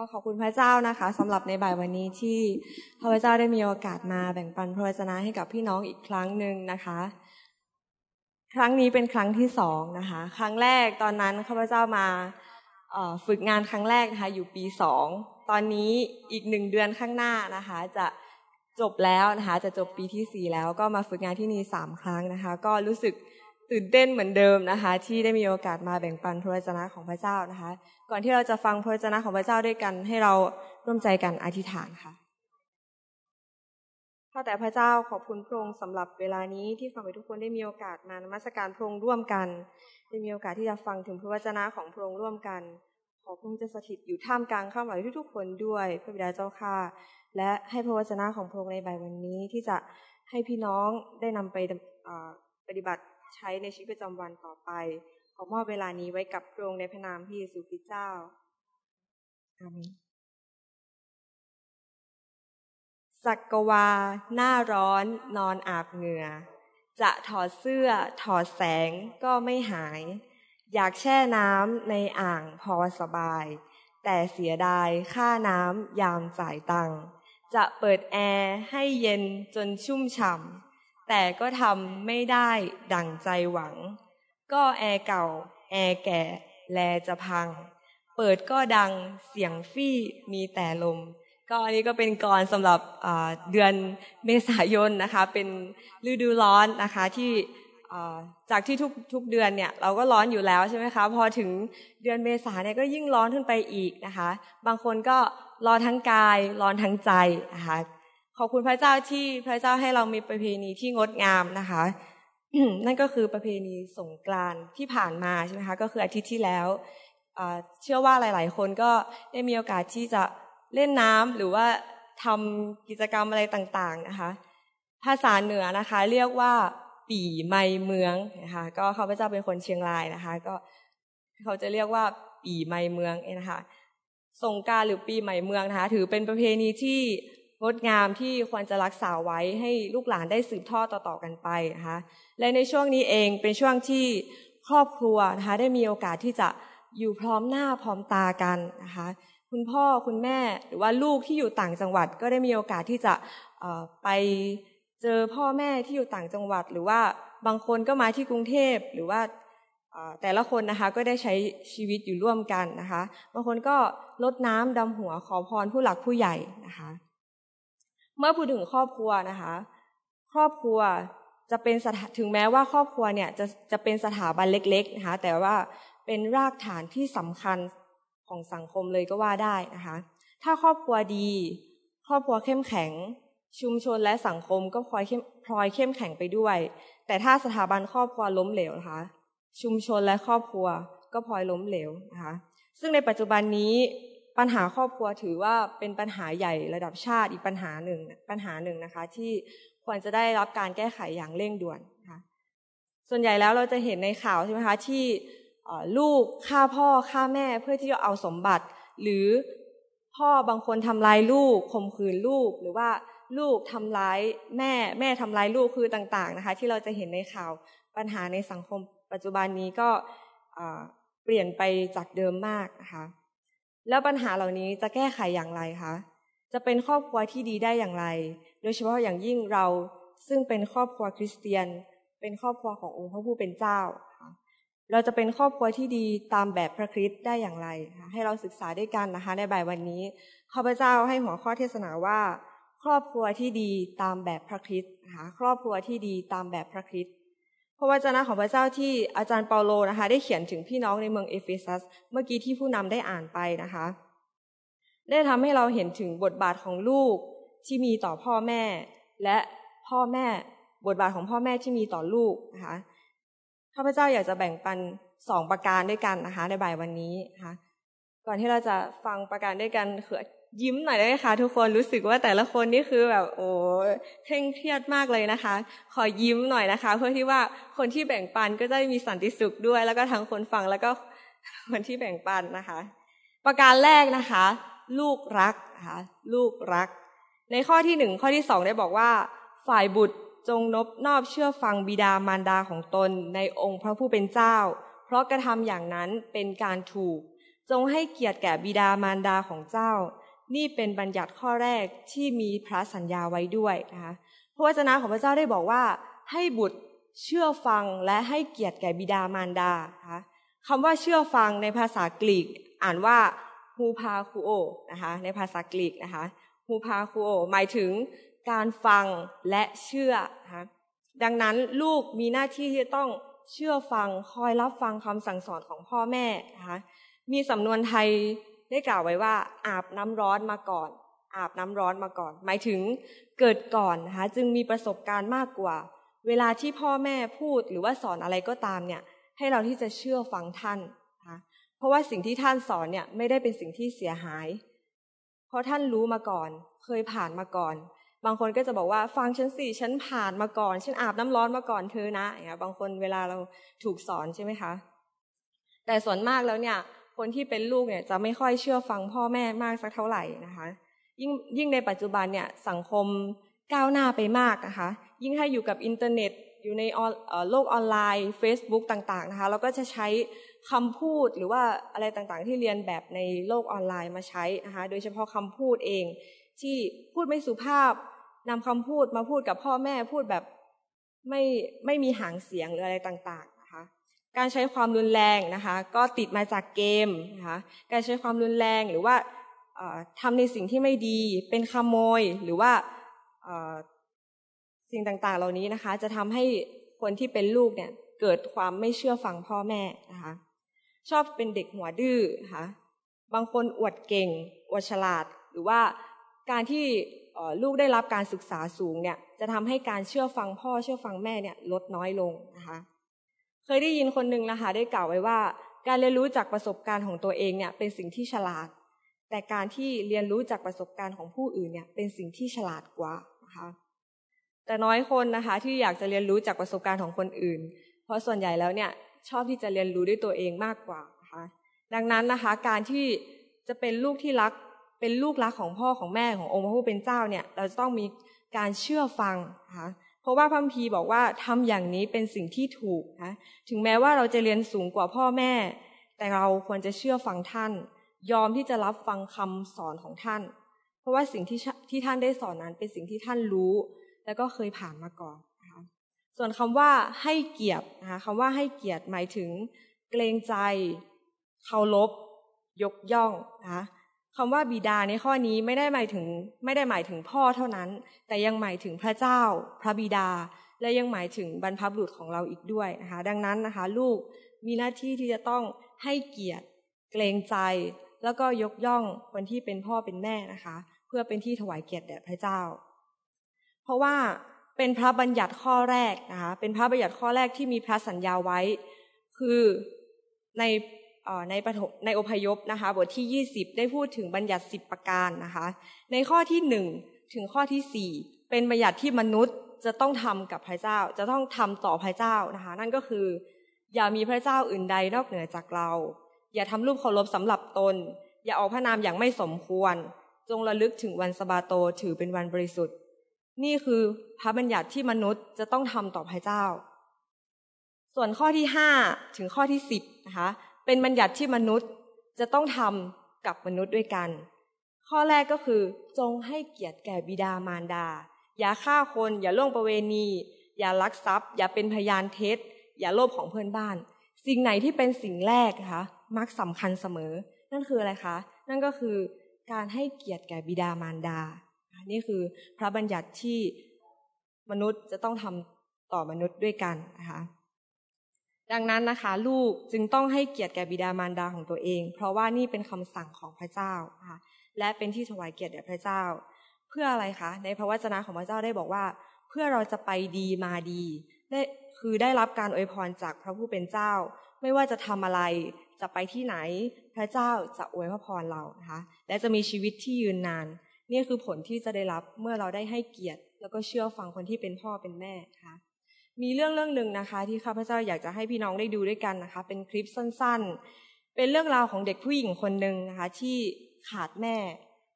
็ขอบคุณพระเจ้านะคะสำหรับในบ่ายวันนี้ที่พระเจ้าได้มีโอกาสมาแบ่งปันพระวจนะให้กับพี่น้องอีกครั้งหนึ่งนะคะ ครั้งนี้เป็นครั้งที่สองนะคะ ครั้งแรกตอนนั้นข้าพเจ้ามาฝึกงานครั้งแรกนะคะอยู่ปีสองตอนนี้อีกหนึ่งเดือนข้างหน้านะคะ จะจบแล้วนะคะ จะจบปีที่สี่แล้วก็มาฝึกงานที่นี่สามครั้งนะคะ ก็รู้สึกตื่นเต้นเหมือนเดิมนะคะ ที่ได้มีโอกาสมาแบ่งปันพระวจนะของพระเจ้านะคะ ก่อนที่เราจะฟังพระวจนะของพระเจ้าด้วยกัน ให้เราร่วมใจกันอธิษฐานค่ะข้าแต่พระเจ้าขอบคุณพระองค์สำหรับเวลานี้ที่ฟังไปทุกคนได้มีโอกาสมานมัสการพระองค์ร่วมกัน ได้มีโอกาสที่จะฟังถึงพระวจนะของพระองค์ร่วมกัน ขอพระองค์จะสถิตอยู่ท่ามกลางข้าพเจ้าทุกๆคนด้วยพระบิดาเจ้าค่ะและให้พระวจนะของพระองค์ในบ่ายวันนี้ที่จะให้พี่น้องได้นำไปปฏิบัติใช้ในชีวิตประจำวันต่อไป อมอบเวลานี้ไว้กับพระองค์ในพระนามพระเยซูคริสต์เจ้า อาเมนสักกวา หน้าร้อน นอนอาบเหงื่อ จะถอดเสื้อ ถอดแสงก็ไม่หาย อยากแช่น้ำในอ่างพอสบาย แต่เสียดายค่าน้ำยามจ่ายตังค์จะเปิดแอร์ให้เย็นจนชุ่มฉ่ำแต่ก็ทำไม่ได้ดั่งใจหวัง ก็แอร์เก่า แอร์แก่ แลจะพัง เปิดก็ดังเสียงฟี่มีแต่ลม ก็อันนี้ก็เป็นกรสำหรับเดือนเมษายนนะคะ เป็นฤดูร้อนนะคะที่จากที่ทุกทุกเดือนเนี่ยเราก็ร้อนอยู่แล้วใช่ไหมคะพอถึงเดือนเมษาเนี่ยก็ยิ่งร้อนขึ้นไปอีกนะคะ บางคนก็ร้อนทั้งกายร้อนทั้งใจนะคะขอบคุณพระเจ้าที่พระเจ้าให้เรามีประเพณีที่งดงามนะคะ นั่นก็คือประเพณีสงกรานที่ผ่านมาใช่ไหมคะก็คืออาทิตย์ที่แล้วเชื่อว่าหลาย ๆ คนก็ได้มีโอกาสที่จะเล่นน้ำหรือว่าทำกิจกรรมอะไรต่าง ๆ นะคะ ภาษาเหนือนะคะ เรียกว่าปี่ไมเมืองนะคะก็เขาพระเจ้าเป็นคนเชียงรายนะคะ ก็เขาจะเรียกว่าปี่ไมเมืองนะคะสงการหรือปีใหม่เมืองนะคะ ถือเป็นประเพณีที่ งดงามที่ควรจะรักษาไว้ให้ลูกหลานได้สืบทอดต่อๆกันไปนะคะและในช่วงนี้เองเป็นช่วงที่ครอบครัวนะคะได้มีโอกาสที่จะอยู่พร้อมหน้าพร้อมตากันนะคะคุณพ่อคุณแม่หรือว่าลูกที่อยู่ต่างจังหวัด ก็ได้มีโอกาสที่จะไปเจอพ่อแม่ที่อยู่ต่างจังหวัด หรือว่าบางคนก็มาที่กรุงเทพหรือว่าแต่ละคนนะคะก็ได้ใช้ชีวิตอยู่ร่วมกันนะคะ บางคนก็ลดน้ำดำหัวขอพรผู้หลักผู้ใหญ่นะคะ เมื่อพูดถึงครอบครัวนะคะ ครอบครัวจะเป็นสถาถึงแม้ว่าครอบครัวเนี่ยจะจะเป็นสถาบันเล็กๆนะคะแต่ว่าเป็นรากฐานที่สำคัญของสังคมเลยก็ว่าได้นะคะ ถ้าครอบครัวดี ครอบครัวเข้มแข็ง ชุมชนและสังคมก็พลอยเข้มพลอยเข้มแข็งไปด้วย แต่ถ้าสถาบันครอบครัวล้มเหลวนะคะ ชุมชนและครอบครัวก็พลอยล้มเหลวนะคะ ซึ่งในปัจจุบันนี้ ปัญหาครอบครัวถือว่าเป็นปัญหาใหญ่ระดับชาติอีกปัญหาหนึ่งปัญหาหนึ่งนะคะ ที่ควรจะได้รับการแก้ไขอย่างเร่งด่วนนะคะส่วนใหญ่แล้วเราจะเห็นในข่าวใช่ไหมคะที่ลูกฆ่าพ่อฆ่าแม่เพื่อที่จะเอาสมบัติ หรือพ่อบางคนทำลายลูกข่มขืนลูกหรือว่าลูกทำร้ายแม่แม่ทำร้ายลูกคือต่างๆนะคะ ที่เราจะเห็นในข่าวปัญหาในสังคมปัจจุบันนี้ก็เปลี่ยนไปจากเดิมมากนะคะ แล้วปัญหาเหล่านี้จะแก้ไขอย่างไรคะ จะเป็นครอบครัวที่ดีได้อย่างไร โดยเฉพาะอย่างยิ่งเราซึ่งเป็นครอบครัวคริสเตียน เป็นครอบครัวขององค์พระผู้เป็นเจ้า เราจะเป็นครอบครัวที่ดีตามแบบพระคริสต์ได้อย่างไร ให้เราศึกษาด้วยกันนะคะในบ่ายวันนี้ข้าพเจ้าให้หัวข้อเทศนาว่า ครอบครัวที่ดีตามแบบพระคริสต์นะคะครอบครัวที่ดีตามแบบพระคริสต์ พระวจนะของพระเจ้าที่อาจารย์เปาโลนะคะ ได้เขียนถึงพี่น้องในเมืองเอเฟซัส เมื่อกี้ที่ผู้นำได้อ่านไปนะคะ ได้ทำให้เราเห็นถึงบทบาทของลูกที่มีต่อพ่อแม่ และพ่อแม่บทบาทของพ่อแม่ที่มีต่อลูกนะคะข้าพเจ้าอยากจะแบ่งปันสองประการด้วยกันนะคะในบ่ายวันนี้นะคะก่อนที่เราจะฟังประการด้วยกันคือ ยิ้มหน่อยได้ไหมคะทุกคนรู้สึกว่าแต่ละคนนี่คือแบบโอ้เคร่งเครียดมากเลยนะคะ ขอยิ้มหน่อยนะคะ เพื่อที่ว่าคนที่แบ่งปันก็จะมีสันติสุขด้วย แล้วก็ทั้งคนฟังแล้วก็คนที่แบ่งปันนะคะ ประการแรกนะคะ ลูกรักนะคะลูกรัก ในข้อที่หนึ่งข้อที่สองได้บอกว่า ฝ่ายบุตรจงนบนอบเชื่อฟังบิดามารดาของตนในองค์พระผู้เป็นเจ้า เพราะกระทำอย่างนั้นเป็นการถูก จงให้เกียรติแก่บิดามารดาของเจ้า นี่เป็นบัญญัติข้อแรกที่มีพระสัญญาไว้ด้วยนะคะพระวจนะของพระเจ้าได้บอกว่าให้บุตรเชื่อฟังและให้เกียรติแก่บิดามารดานะคะคำว่าเชื่อฟังในภาษากรีก อ่านว่าฮูพาคูโอนะคะในภาษากรีกนะคะฮูพาคูโอหมายถึงการฟังและเชื่อนะคะดังนั้นลูกมีหน้าที่ที่ต้องเชื่อฟังคอยรับฟังคำสั่งสอนของพ่อแม่นะคะมีสำนวนไทย ได้กล่าวไว้ว่า อาบน้ำร้อนมาก่อน อาบน้ำร้อนมาก่อน หมายถึงเกิดก่อนนะคะจึงมีประสบการณ์มากกว่า เวลาที่พ่อแม่พูดหรือว่าสอนอะไรก็ตามเนี่ย ให้เราที่จะเชื่อฟังท่านนะคะเพราะว่าสิ่งที่ท่านสอนเนี่ยไม่ได้เป็นสิ่งที่เสียหาย เพราะท่านรู้มาก่อน เคยผ่านมาก่อน บางคนก็จะบอกว่าฟังฉันสิฉันผ่านมาก่อน ฉันอาบน้ำร้อนมาก่อนเธอนะอย่างเงี้ยบางคนเวลาเราถูกสอนใช่ไหมคะแต่ส่วนมากแล้วเนี่ย คนที่เป็นลูกเนี่ยจะไม่ค่อยเชื่อฟังพ่อแม่มากสักเท่าไหร่นะคะ ยิ่งยิ่งในปัจจุบันเนี่ยสังคมก้าวหน้าไปมากนะคะ ยิ่งถ้าอยู่กับอินเทอร์เน็ตอยู่ในโลกออนไลน์ Facebook ต่างๆนะคะเราก็จะใช้คำพูดหรือว่าอะไรต่างๆ ที่เรียนแบบในโลกออนไลน์มาใช้นะคะโดยเฉพาะคำพูดเอง ที่พูดไม่สุภาพนำคำพูดมาพูดกับพ่อแม่พูดแบบไม่ไม่มีหางเสียงหรืออะไรต่างๆ การใช้ความรุนแรงนะคะ ก็ติดมาจากเกมนะคะการใช้ความรุนแรงหรือว่าทำในสิ่งที่ไม่ดี เป็นขโมยหรือว่าสิ่งต่างๆ เหล่านี้นะคะ จะทำให้คนที่เป็นลูกเนี่ยเกิดความไม่เชื่อฟังพ่อแม่นะคะ ชอบเป็นเด็กหัวดื้อนะคะบางคนอวดเก่ง อวดฉลาด หรือว่าการที่ลูกได้รับการศึกษาสูงเนี่ย จะทำให้การเชื่อฟังพ่อเชื่อฟังแม่เนี่ยลดน้อยลงนะคะ เคยได้ยินคนหนึ่งนะคะได้กล่าวไว้ว่า การเรียนรู้จากประสบการณ์ของตัวเองเนี่ยเป็นสิ่งที่ฉลาด แต่การที่เรียนรู้จากประสบการณ์ของผู้อื่นเนี่ยเป็นสิ่งที่ฉลาดกว่านะคะแต่น้อยคนนะคะที่อยากจะเรียนรู้จากประสบการณ์ของคนอื่น เพราะส่วนใหญ่แล้วเนี่ยชอบที่จะเรียนรู้ด้วยตัวเองมากกว่านะคะดังนั้นนะคะการที่จะเป็นลูกที่รักเป็นลูกรักของพ่อของแม่ขององค์พระผู้เป็นเจ้าเนี่ยเราจะต้องมีการเชื่อฟังนะคะ เพราะว่าพัมพีบอกว่าทำอย่างนี้เป็นสิ่งที่ถูกนะถึงแม้ว่าเราจะเรียนสูงกว่าพ่อแม่ แต่เราควรจะเชื่อฟังท่าน ยอมที่จะรับฟังคำสอนของท่าน เพราะว่าสิ่งที่ที่ท่านได้สอนนั้นเป็นสิ่งที่ท่านรู้ แล้วก็เคยผ่านมาก่อนนะคะส่วนคำว่าให้เกียรตินะคะคำว่าให้เกียรติหมายถึง เกรงใจเคารพยกย่องนะคะ คำว่าบิดาในข้อนี้ไม่ได้หมายถึงไม่ได้หมายถึงพ่อเท่านั้น แต่ยังหมายถึงพระเจ้า พระบิดา และยังหมายถึงบรรพบุรุษของเราอีกด้วยนะคะดังนั้นนะคะ ลูกมีหน้าที่ที่จะต้องให้เกียรติ เกรงใจ แล้วก็ยกย่องคนที่เป็นพ่อเป็นแม่นะคะ เพื่อเป็นที่ถวายเกียรติแด่พระเจ้า เพราะว่าเป็นพระบัญญัติข้อแรกนะคะเป็นพระบัญญัติข้อแรกที่มีพระสัญญาไว้ คือใน ในปฐในอพยพนะคะ บทที่ 20 ได้พูดถึงบัญญัติ 10 ประการนะคะ ในข้อที่หนึ่งถึงข้อที่ 4 เป็นบัญญัติที่มนุษย์จะต้องทำกับพระเจ้า จะต้องทำต่อพระเจ้านะคะ นั่นก็คือ อย่ามีพระเจ้าอื่นใดนอกเหนือจากเรา อย่าทำรูปเคารพสำหรับตน อย่าออกพระนามอย่างไม่สมควร จงระลึกถึงวันสบาโตถือเป็นวันบริสุทธิ์ นี่คือพระบัญญัติที่มนุษย์จะต้องทำต่อพระเจ้า ส่วนข้อที่ห้าถึงข้อที่สิบนะคะ เป็นบัญญัติที่มนุษย์จะต้องทำกับมนุษย์ด้วยกัน ข้อแรกก็คือจงให้เกียรติแก่บิดามารดา อย่าฆ่าคน อย่าล่วงประเวณี อย่าลักทรัพย์ อย่าเป็นพยานเท็จ อย่าโลภของเพื่อนบ้าน สิ่งไหนที่เป็นสิ่งแรกคะมักสำคัญเสมอ นั่นคืออะไรคะ นั่นก็คือการให้เกียรติแก่บิดามารดา นี่คือพระบัญญัติที่มนุษย์จะต้องทำต่อมนุษย์ด้วยกันนะคะ ดังนั้นนะคะ ลูกจึงต้องให้เกียรติแก่บิดามารดาของตัวเอง เพราะว่านี่เป็นคำสั่งของพระเจ้านะคะและเป็นที่ถวายเกียรติแด่พระเจ้า เพื่ออะไรคะ ในพระวจนะของพระเจ้าได้บอกว่า เพื่อเราจะไปดีมาดีได้คือได้รับการอวยพรจากพระผู้เป็นเจ้า ไม่ว่าจะทำอะไรจะไปที่ไหน พระเจ้าจะอวยพระพรเรานะคะและจะมีชีวิตที่ยืนนาน นี่คือผลที่จะได้รับเมื่อเราได้ให้เกียรติ แล้วก็เชื่อฟังคนที่เป็นพ่อเป็นแม่ค่ะ มีเรื่องเรื่องหนึ่งนะคะ ที่ข้าพเจ้าอยากจะให้พี่น้องได้ดูด้วยกันนะคะ เป็นคลิปสั้นๆ เป็นเรื่องราวของเด็กผู้หญิงคนหนึ่งนะคะ ที่ขาดแม่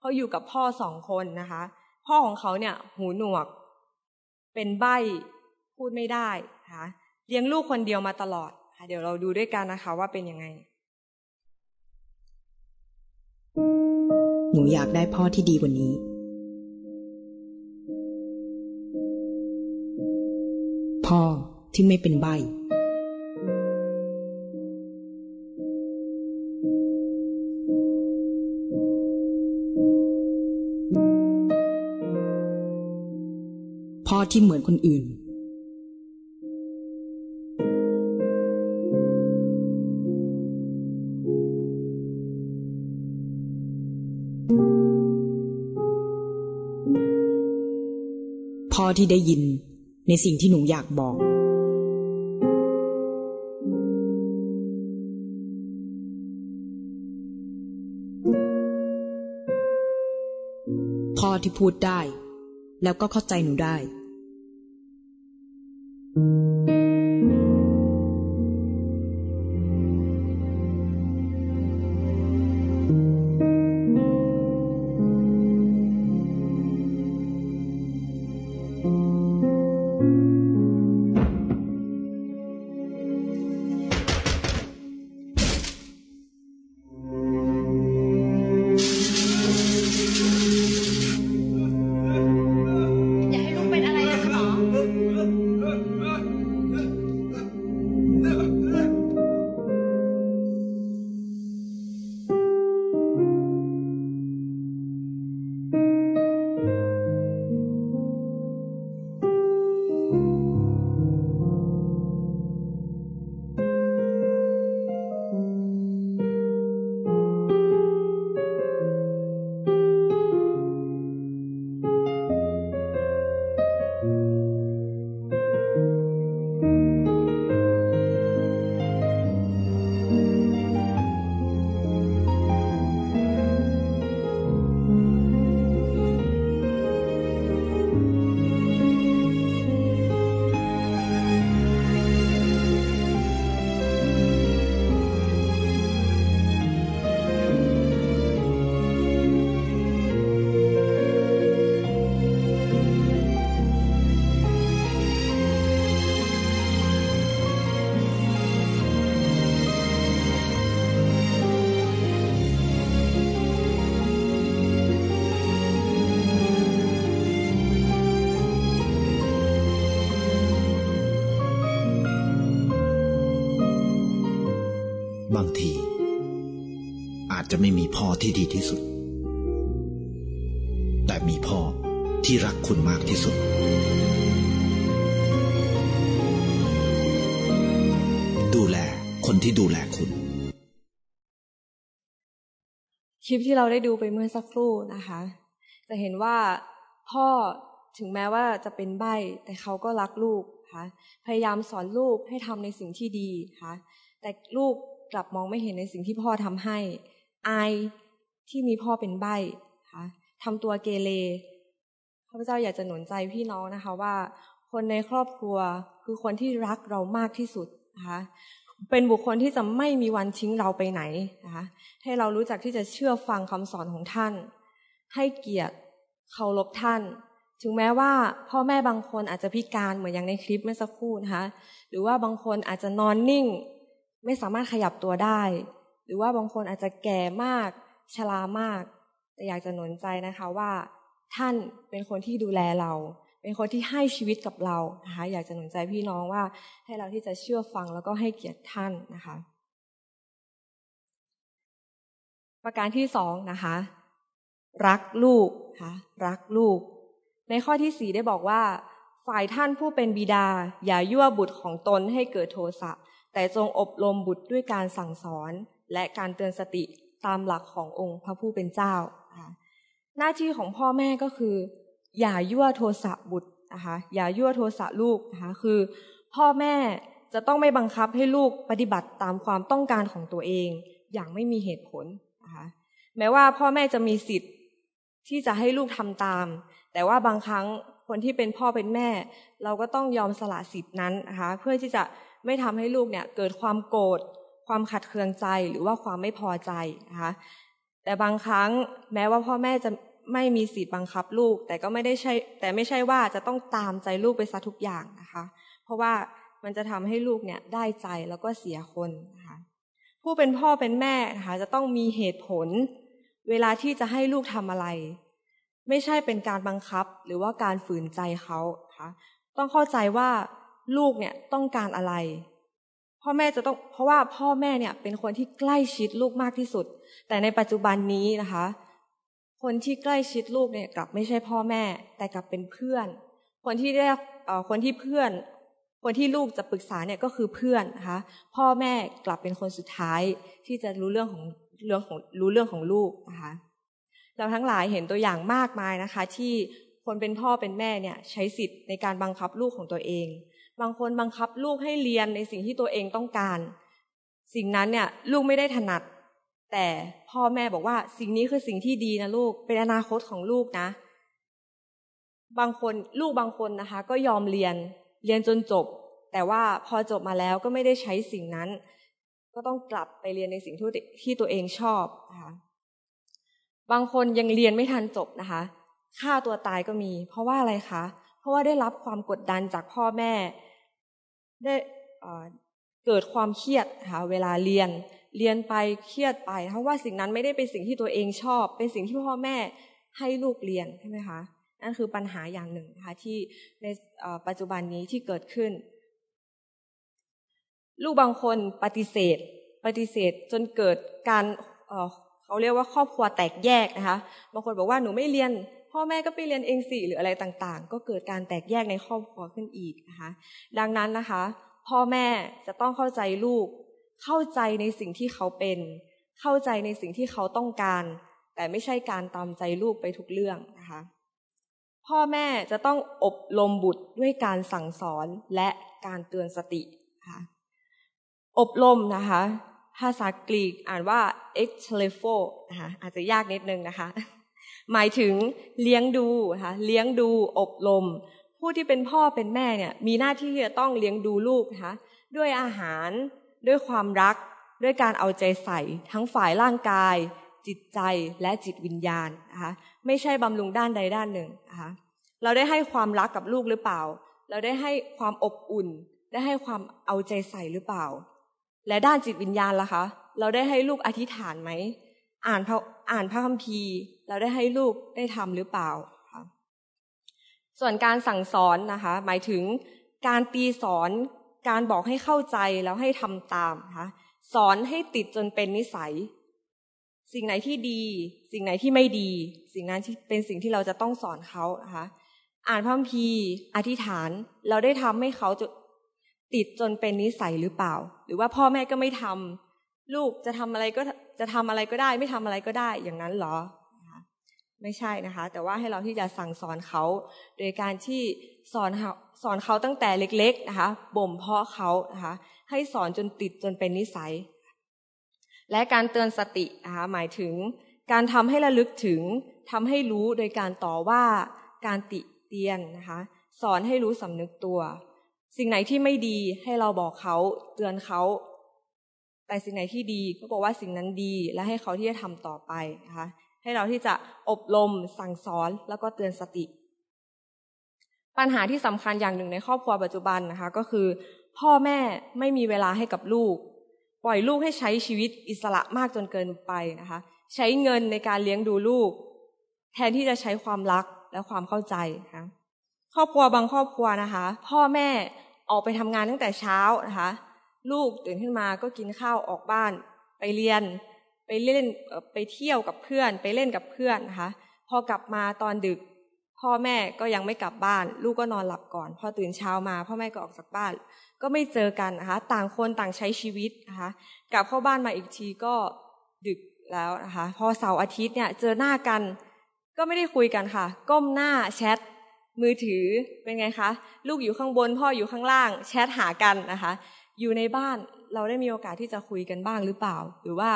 เขาอยู่กับพ่อสองคนนะคะ พ่อของเขาเนี่ย หูหนวก เป็นใบ้พูดไม่ได้นะคะเลี้ยงลูกคนเดียวมาตลอดเดี๋ยวเราดูด้วยกันนะคะ ว่าเป็นยังไง หนูอยากได้พ่อที่ดีกว่านี้ พ่อที่ไม่เป็นใบ พ่อที่เหมือนคนอื่น พ่อที่ได้ยิน ในสิ่งที่หนูอยากบอก พ่อที่พูดได้ แล้วก็เข้าใจหนูได้ บางที อาจจะไม่มีพ่อที่ดีที่สุด แต่มีพ่อที่รักคุณมากที่สุด ดูแลคนที่ดูแลคุณ คลิปที่เราได้ดูไปเมื่อสักครู่นะคะ จะเห็นว่าพ่อถึงแม้ว่าจะเป็นใบ้แต่เขาก็รักลูกค่ะพยายามสอนลูกให้ทำในสิ่งที่ดีค่ะแต่ลูก กลับมองไม่เห็นในสิ่งที่พ่อทำให้ อายที่มีพ่อเป็นใบ้ค่ะทำตัวเกเรข้าพเจ้าอยากจะหนุนใจพี่น้องนะคะว่า คนในครอบครัวคือคนที่รักเรามากที่สุดนะคะเป็นบุคคลที่จะไม่มีวันทิ้งเราไปไหนนะคะให้เรารู้จักที่จะเชื่อฟังคำสอนของท่าน ให้เกียรติเคารพท่าน ถึงแม้ว่าพ่อแม่บางคนอาจจะพิการเหมือนอย่างในคลิปเมื่อสักครู่นะคะ หรือว่าบางคนอาจจะนอนนิ่ง ไม่สามารถขยับตัวได้ หรือว่าบางคนอาจจะแก่มากชรามาก แต่อยากจะหนุนใจนะคะว่า ท่านเป็นคนที่ดูแลเรา เป็นคนที่ให้ชีวิตกับเรานะคะอยากจะหนุนใจพี่น้องว่า ให้เราที่จะเชื่อฟังแล้วก็ให้เกียรติท่านนะคะ ประการที่สองนะคะ รักลูกค่ะรักลูก ในข้อที่สี่ได้บอกว่าฝ่ายท่านผู้เป็นบิดา อย่ายั่วบุตรของตนให้เกิดโทสะ แต่จงอบรมบุตรด้วยการสั่งสอนและการเตือนสติตามหลักขององค์พระผู้เป็นเจ้านะคะหน้าที่ของพ่อแม่ก็คือ อย่ายั่วโทสะบุตรนะคะอย่ายั่วโทสะลูกนะคะคือ พ่อแม่จะต้องไม่บังคับให้ลูกปฏิบัติตามความต้องการของตัวเอง อย่างไม่มีเหตุผลนะคะแม้ว่าพ่อแม่จะมีสิทธิ์ที่จะให้ลูกทำตาม แต่ว่าบางครั้งคนที่เป็นพ่อเป็นแม่ เราก็ต้องยอมสละสิทธินั้นนะคะเพื่อที่จะ ไม่ทำให้ลูกเนี่ยเกิดความโกรธความขัดเคืองใจหรือว่าความไม่พอใจนะคะแต่บางครั้งแม้ว่าพ่อแม่จะไม่มีสิทธิ์บังคับลูก แต่ก็ไม่ได้ใช่แต่ไม่ใช่ว่าจะต้องตามใจลูกไปซะทุกอย่างนะคะ เพราะว่ามันจะทำให้ลูกเนี่ยได้ใจแล้วก็เสียคนนะคะผู้เป็นพ่อเป็นแม่นะคะจะต้องมีเหตุผล เวลาที่จะให้ลูกทำอะไร ไม่ใช่เป็นการบังคับหรือว่าการฝืนใจเขาค่ะต้องเข้าใจว่า ลูกเนี่ยต้องการอะไร พ่อแม่จะต้องเพราะว่าพ่อแม่เนี่ยเป็นคนที่ใกล้ชิดลูกมากที่สุด แต่ในปัจจุบันนี้นะคะ คนที่ใกล้ชิดลูกเนี่ยกลับไม่ใช่พ่อแม่ แต่กลับเป็นเพื่อน คนที่ได้คนที่เพื่อน คนที่ลูกจะปรึกษาเนี่ยก็คือเพื่อนนะคะพ่อแม่กลับเป็นคนสุดท้ายที่จะรู้เรื่องของเรื่องของรู้เรื่องของลูกนะคะเราทั้งหลายเห็นตัวอย่างมากมายนะคะ ที่คนเป็นพ่อเป็นแม่เนี่ยใช้สิทธิ์ในการบังคับลูกของตัวเอง บางคนบังคับลูกให้เรียนในสิ่งที่ตัวเองต้องการ สิ่งนั้นเนี่ย ลูกไม่ได้ถนัด แต่พ่อแม่บอกว่าสิ่งนี้คือสิ่งที่ดีนะลูกเป็นอนาคตของลูกนะ บางคนลูกบางคนนะคะ ก็ยอมเรียนเรียนจนจบ แต่ว่าพอจบมาแล้วก็ไม่ได้ใช้สิ่งนั้น ก็ต้องกลับไปเรียนในสิ่งที่ที่ตัวเองชอบนะคะบางคนยังเรียนไม่ทันจบนะคะฆ่าตัวตายก็มี เพราะว่าอะไรคะ เพราะว่าได้รับความกดดันจากพ่อแม่ ได้เกิดความเครียดค่ะเวลาเรียน เรียนไปเครียดไป เพราะว่าสิ่งนั้นไม่ได้เป็นสิ่งที่ตัวเองชอบ เป็นสิ่งที่พ่อแม่ให้ลูกเรียนใช่ไหมคะนั่นคือปัญหาอย่างหนึ่งนะคะที่ในปัจจุบันนี้ที่เกิดขึ้น ลูกบางคนปฏิเสธ ปฏิเสธจนเกิดการเขาเรียกว่าครอบครัวแตกแยกนะคะ บางคนบอกว่าหนูไม่เรียน พ่อแม่ก็ไปเรียนเองสิหรืออะไรต่างๆ ก็เกิดการแตกแยกในครอบครัวขึ้นอีกนะคะ ดังนั้นนะคะ พ่อแม่จะต้องเข้าใจลูก เข้าใจในสิ่งที่เขาเป็น เข้าใจในสิ่งที่เขาต้องการ แต่ไม่ใช่การตามใจลูกไปทุกเรื่องนะคะ พ่อแม่จะต้องอบรมบุตรด้วยการสั่งสอนและการเตือนสติค่ะอบรมนะคะ ภาษากรีกอ่านว่า e x t e l e f o นะคะอาจจะยากนิดนึงนะคะ หมายถึงเลี้ยงดูนะคะเลี้ยงดูอบรมผู้ที่เป็นพ่อเป็นแม่เนี่ยมีหน้าที่ที่จะต้องเลี้ยงดูลูกนะคะด้วยอาหารด้วยความรัก ด้วยการเอาใจใส่ ทั้งฝ่ายร่างกาย จิตใจและจิตวิญญาณนะคะไม่ใช่บำรุงด้านใดด้านหนึ่งนะคะเราได้ให้ความรักกับลูกหรือเปล่า เราได้ให้ความอบอุ่น ได้ให้ความเอาใจใส่หรือเปล่า และด้านจิตวิญญาณล่ะคะ เราได้ให้ลูกอธิษฐานไหม อ่านพระอ่านพระคัมภีร์ เราได้ให้ลูกได้ทำหรือเปล่าคะส่วนการสั่งสอนนะคะ หมายถึงการตีสอนการบอกให้เข้าใจแล้วให้ทำตามนะคะสอนให้ติดจนเป็นนิสัย สิ่งไหนที่ดี สิ่งไหนที่ไม่ดี สิ่งนั้นเป็นสิ่งที่เราจะต้องสอนเขานะคะอ่านพระคัมภีร์อธิษฐาน เราได้ทำให้เขาจติดจนเป็นนิสัยหรือเปล่า หรือว่าพ่อแม่ก็ไม่ทำ ลูกจะทำอะไรก็จะทำอะไรก็ได้ ไม่ทำอะไรก็ได้อย่างนั้นหรอ ไม่ใช่นะคะ แต่ว่าให้เราที่จะสั่งสอนเขา โดยการที่สอนสอนเขาตั้งแต่เล็ก ๆนะคะบ่มเพาะเขานะคะให้สอนจนติดจนเป็นนิสัย และการเตือนสตินะคะหมายถึง การทำให้ระลึกถึงทำให้รู้โดยการต่อว่าการติเตียนนะคะสอนให้รู้สำนึกตัว สิ่งไหนที่ไม่ดีให้เราบอกเขาเตือนเขา แต่สิ่งไหนที่ดีก็บอกว่าสิ่งนั้นดีและให้เขาที่จะทำต่อไปนะคะให้เราที่จะอบรมสั่งสอนแล้วก็เตือนสติ ปัญหาที่สำคัญอย่างหนึ่งในครอบครัวปัจจุบันนะคะ ก็คือ พ่อแม่ไม่มีเวลาให้กับลูก ปล่อยลูกให้ใช้ชีวิตอิสระมากจนเกินไปนะคะ ใช้เงินในการเลี้ยงดูลูก แทนที่จะใช้ความรักและความเข้าใจนะคะครอบครัวบางครอบครัวนะคะ พ่อแม่ออกไปทำงานตั้งแต่เช้านะคะ ลูกตื่นขึ้นมาก็กินข้าวออกบ้าน ไปเรียน ไปเล่นไปเที่ยวกับเพื่อน ไปเล่นกับเพื่อนนะคะพอกลับมาตอนดึก พ่อแม่ก็ยังไม่กลับบ้าน ลูกก็นอนหลับก่อน พอตื่นเช้ามาพ่อแม่ก็ออกจากบ้าน ก็ไม่เจอกันนะคะต่างคนต่างใช้ชีวิตนะคะกลับเข้าบ้านมาอีกทีก็ดึกแล้วนะคะพอเสาร์อาทิตย์เนี่ยเจอหน้ากัน ก็ไม่ได้คุยกันค่ะ ก้มหน้าแชทมือถือเป็นไงคะ ลูกอยู่ข้างบน พ่ออยู่ข้างล่าง แชทหากันนะคะ อยู่ในบ้านเราได้มีโอกาสที่จะคุยกันบ้างหรือเปล่า หรือว่า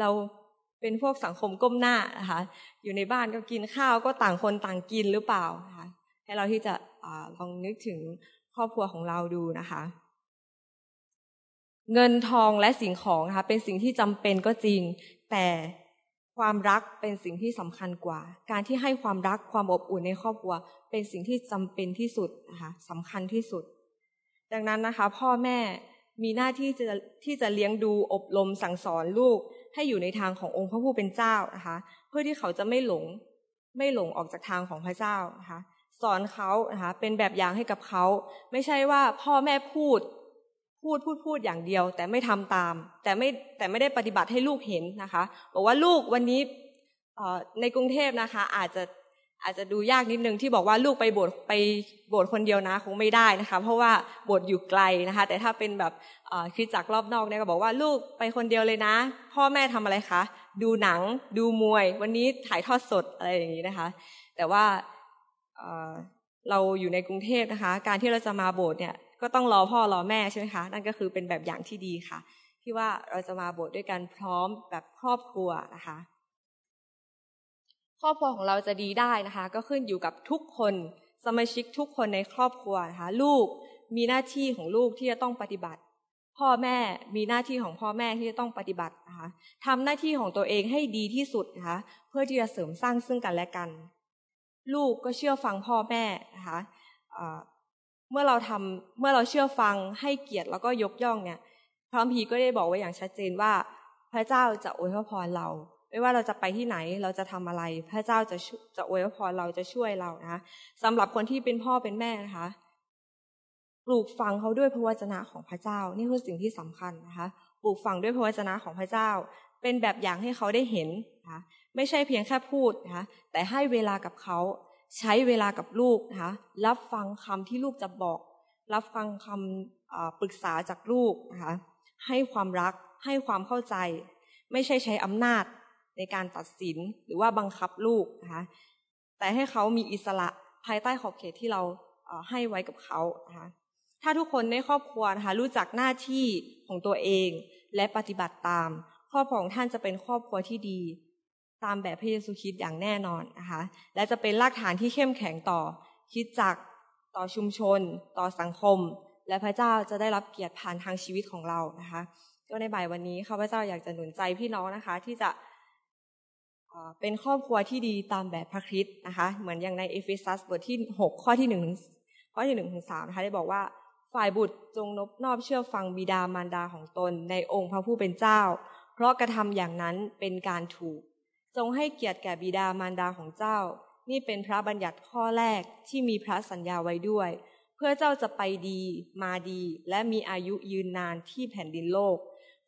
เราเป็นพวกสังคมก้มหน้านะคะอยู่ในบ้านก็กินข้าวก็ต่างคนต่างกินหรือเปล่านะคะให้เราที่จะอลองนึกถึงครอบครัวของเราดูนะคะ เงินทองและสิ่งของนะคะเป็นสิ่งที่จำเป็นก็จริง แต่ความรักเป็นสิ่งที่สำคัญกว่า การที่ให้ความรักความอบอุ่นในครอบครัว เป็นสิ่งที่จำเป็นที่สุดนะคะสำคัญที่สุด ดังนั้นนะคะ พ่อแม่ มีหน้าที่จะที่จะเลี้ยงดูอบรมสั่งสอนลูก ให้อยู่ในทางขององค์พระผู้เป็นเจ้านะคะ เพื่อที่เขาจะไม่หลงไม่หลงออกจากทางของพระเจ้านะคะสอนเขานะคะเป็นแบบอย่างให้กับเขา ไม่ใช่ว่าพ่อแม่พูด พูดพูดพูดอย่างเดียว แต่ไม่ทำตาม แต่ไม่แต่ไม่ได้ปฏิบัติให้ลูกเห็นนะคะ บอกว่าลูกวันนี้ในกรุงเทพนะคะ อาจจะ อาจจะดูยากนิดนึงที่บอกว่าลูกไปโบสถ์ไปโบสถ์คนเดียวนะคงไม่ได้นะคะ เพราะว่าโบสถ์อยู่ไกลนะคะ แต่ถ้าเป็นแบบคริสจักรรอบนอกเนี่ยก็บอกว่าลูกไปคนเดียวเลยนะ พ่อแม่ทำอะไรคะ ดูหนังดูมวย วันนี้ถ่ายทอดสดอะไรอย่างนี้นะคะ แต่ว่าเราอยู่ในกรุงเทพนะคะ การที่เราจะมาโบสถ์เนี่ยก็ต้องรอพ่อรอแม่ใช่ไหมคะนั่นก็คือเป็นแบบอย่างที่ดีค่ะ ที่ว่าเราจะมาโบสถ์ด้วยกันพร้อมแบบครอบครัวนะคะ ครอบครัวของเราจะดีได้นะคะ ก็ขึ้นอยู่กับทุกคนสมาชิกทุกคนในครอบครัวนะคะลูกมีหน้าที่ของลูกที่จะต้องปฏิบัติ พ่อแม่มีหน้าที่ของพ่อแม่ที่จะต้องปฏิบัตินะคะทำหน้าที่ของตัวเองให้ดีที่สุดนะคะเพื่อที่จะเสริมสร้างซึ่งกันและกัน ลูกก็เชื่อฟังพ่อแม่นะคะเมื่อเราทำเมื่อเราเชื่อฟังให้เกียรติแล้วก็ยกย่องเนี่ยพระพีก็ได้บอกไว้อย่างชัดเจนว่า พระเจ้าจะอวยพรเรา ไม่ว่าเราจะไปที่ไหนเราจะทำอะไร พระเจ้าจะจะอวยพรเราจะช่วยเรานะคะสำหรับคนที่เป็นพ่อเป็นแม่นะคะปลูกฝังเขาด้วยพระวจนะของพระเจ้า นี่คือสิ่งที่สำคัญนะคะปลูกฝังด้วยพระวจนะของพระเจ้า เป็นแบบอย่างให้เขาได้เห็นนะคะไม่ใช่เพียงแค่พูดนะคะแต่ให้เวลากับเขาใช้เวลากับลูกนะคะรับฟังคำที่ลูกจะบอก รับฟังคำปรึกษาจากลูกนะคะให้ความรักให้ความเข้าใจ ไม่ใช่ใช้อำนาจ ในการตัดสินหรือว่าบังคับลูกนะคะแต่ให้เขามีอิสระภายใต้ขอบเขตที่เราให้ไว้กับเขานะคะถ้าทุกคนในครอบครัวนะคะรู้จักหน้าที่ของตัวเอง และปฏิบัติตาม ครอบครัวของท่านจะเป็นครอบครัวที่ดี ตามแบบพระเยซูคริสต์อย่างแน่นอนนะคะและจะเป็นรากฐานที่เข้มแข็งต่อคิดจักต่อชุมชน ต่อสังคม และพระเจ้าจะได้รับเกียรติผ่านทางชีวิตของเรานะคะก็ในบ่ายวันนี้ข้าพเจ้าอยากจะหนุนใจพี่น้องนะคะ ที่จะ เป็นครอบครัวที่ดีตามแบบพระคริสต์นะคะ เหมือนอย่างในเอเฟซัสบทที่หกข้อที่หนึ่งข้อที่หนึ่งถึงสามนะคะได้บอกว่าฝ่ายบุตรจงนบนอบเชื่อฟังบิดามารดาของตนในองค์พระผู้เป็นเจ้า เพราะกระทำอย่างนั้นเป็นการถูก จงให้เกียรติแก่บิดามารดาของเจ้า นี่เป็นพระบัญญัติข้อแรกที่มีพระสัญญาไว้ด้วย เพื่อเจ้าจะไปดีมาดี และมีอายุยืนนานที่แผ่นดินโลก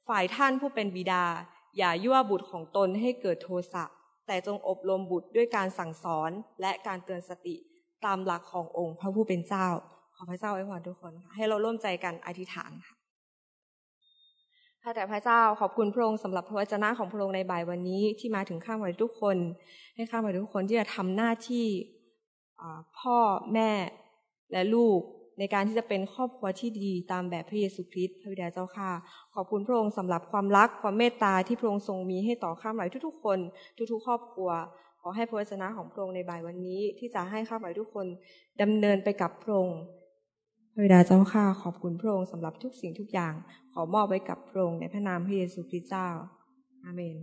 ฝ่ายท่านผู้เป็นบิดา อย่ายั่วบุตรของตนให้เกิดโทสะ แต่จงอบรมบุตรด้วยการสั่งสอนและการเตือนสติตามหลักขององค์พระผู้เป็นเจ้า ขอพระเจ้าไว้พรทุกคนค่ะให้เราร่วมใจกันอธิษฐานค่ะข้าแต่พระเจ้าขอบคุณพระองค์สำหรับพระวจนะของพระองค์ในบ่ายวันนี้ที่มาถึงข้ามไว้ทุกคน ให้ข้ามไว้ทุกคนที่จะทำหน้าที่พ่อแม่และลูก ในการที่จะเป็นครอบครัวที่ดีตามแบบพระเยซูคริสต์พระบิดาเจ้าค่ะ ขอบคุณพระองค์สำหรับความรักความเมตตาที่พระองค์ทรงมีให้ต่อข้ามหลายทุกๆ คน ทุกๆ ครอบครัว ขอให้พระวจนะของพระองค์ในบ่ายวันนี้ ที่จะให้ข้ามหลายทุกคนดำเนินไปกับพระองค์พระบิดาเจ้าค่ะขอบคุณพระองค์สำหรับทุกสิ่งทุกอย่าง ขอมอบไว้กับพระองค์ในพระนามพระเยซูคริสต์เจ้า อาเมน